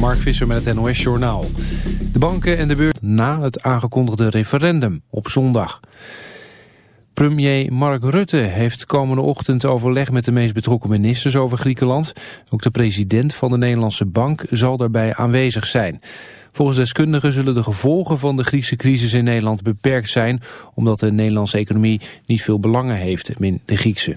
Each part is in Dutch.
Mark Visser met het NOS Journaal. De banken en de beurs na het aangekondigde referendum op zondag. Premier Mark Rutte heeft komende ochtend overleg met de meest betrokken ministers over Griekenland. Ook de president van de Nederlandse Bank zal daarbij aanwezig zijn. Volgens deskundigen zullen de gevolgen van de Griekse crisis in Nederland beperkt zijn... omdat de Nederlandse economie niet veel belangen heeft in de Griekse.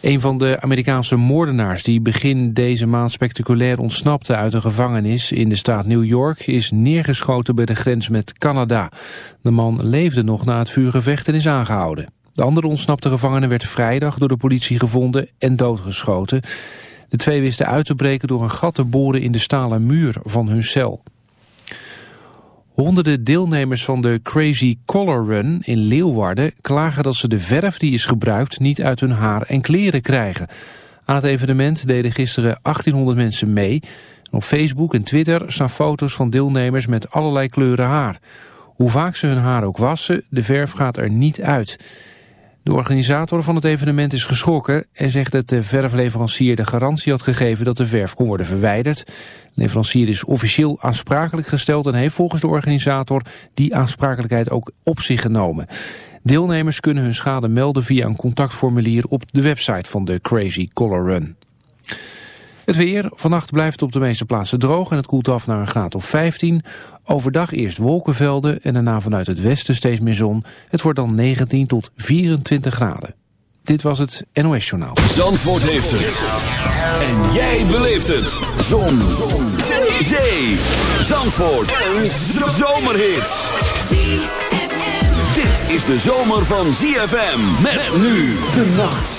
Een van de Amerikaanse moordenaars die begin deze maand spectaculair ontsnapte uit een gevangenis in de staat New York is neergeschoten bij de grens met Canada. De man leefde nog na het vuurgevecht en is aangehouden. De andere ontsnapte gevangene werd vrijdag door de politie gevonden en doodgeschoten. De twee wisten uit te breken door een gat te boren in de stalen muur van hun cel. Honderden deelnemers van de Crazy Color Run in Leeuwarden klagen dat ze de verf die is gebruikt niet uit hun haar en kleren krijgen. Aan het evenement deden gisteren 1800 mensen mee. Op Facebook en Twitter staan foto's van deelnemers met allerlei kleuren haar. Hoe vaak ze hun haar ook wassen, de verf gaat er niet uit. De organisator van het evenement is geschrokken en zegt dat de verfleverancier de garantie had gegeven dat de verf kon worden verwijderd. De leverancier is officieel aansprakelijk gesteld en heeft volgens de organisator die aansprakelijkheid ook op zich genomen. Deelnemers kunnen hun schade melden via een contactformulier op de website van de Crazy Color Run. Het weer. Vannacht blijft het op de meeste plaatsen droog en het koelt af naar een graad of 15. Overdag eerst wolkenvelden en daarna vanuit het westen steeds meer zon. Het wordt dan 19 tot 24 graden. Dit was het NOS Journaal. Zandvoort heeft het. En jij beleeft het. Zon. zon. Zee. Zandvoort. Een zomerhit. Dit is de zomer van ZFM. Met nu de nacht.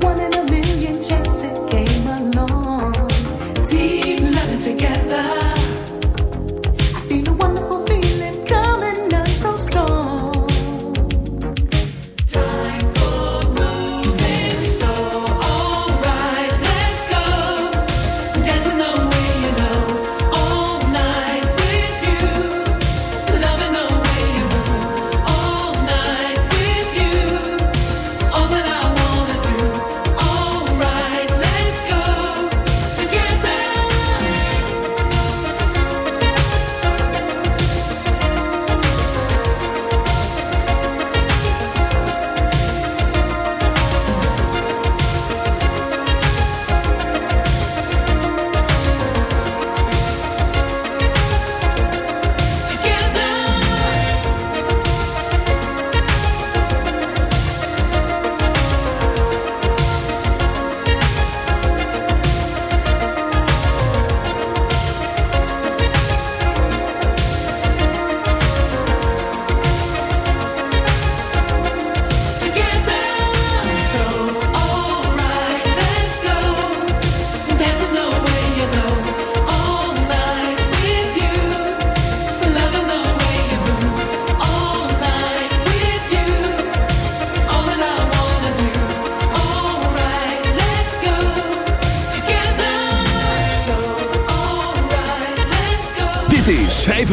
one and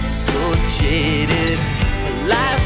get so jaded? Life's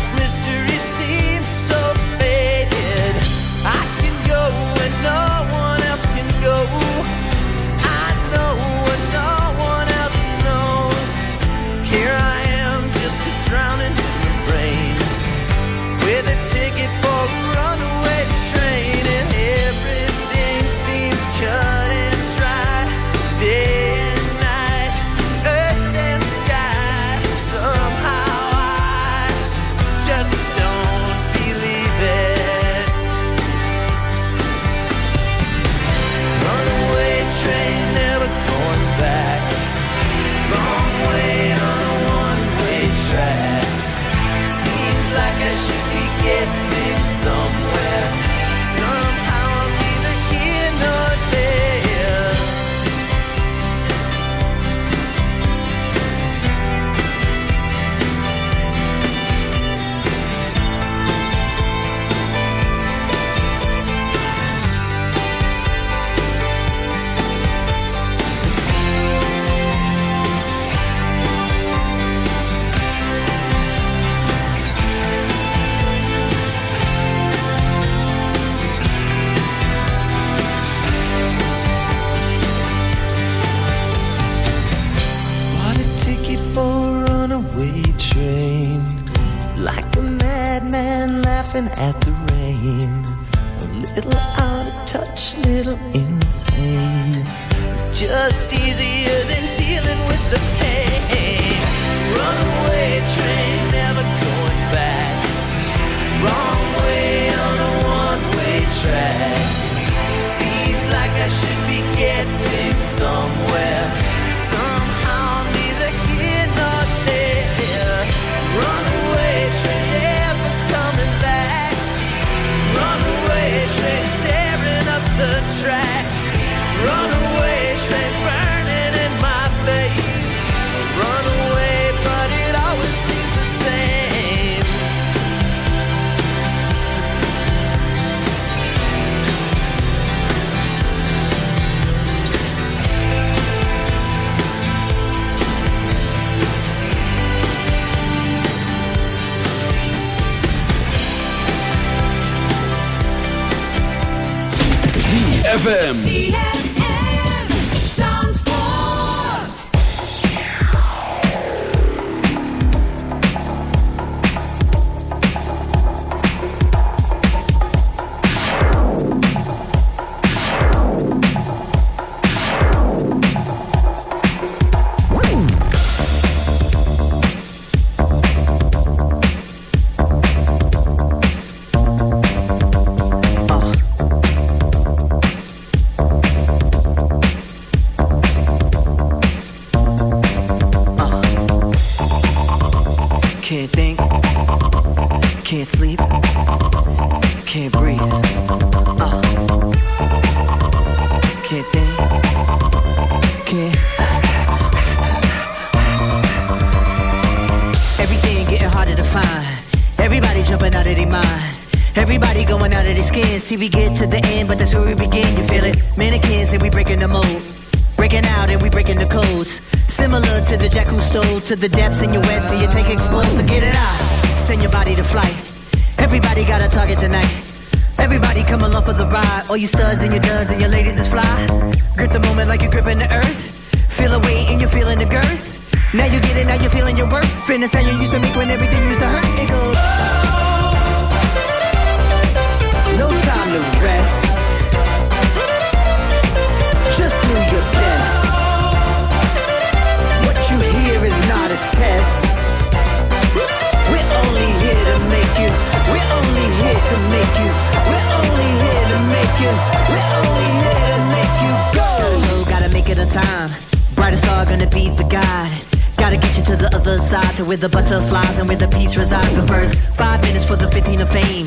to the end, but that's where we begin. You feel it? Mannequins and we breaking the mold. Breaking out and we breaking the codes. Similar to the jack who stole to the depths in your wet, so you take explosive, get it out. Send your body to flight. Everybody got a target tonight. Everybody come along for the ride. All you studs and your duds and your ladies is fly. Grip the moment like you're gripping the earth. Feel the weight and you're feeling the girth. Now you get it, now you're feeling your worth. Fitness how you used to make when everything used to hurt. It goes. To rest. Just do your best. What you hear is not a test. We're only here to make you. We're only here to make you. We're only here to make you. We're only here to make you go. Gotta make it on time. Brightest star gonna be the guide. Gotta get you to the other side, to where the butterflies and where the peace resides. But first, five minutes for the 15 of fame.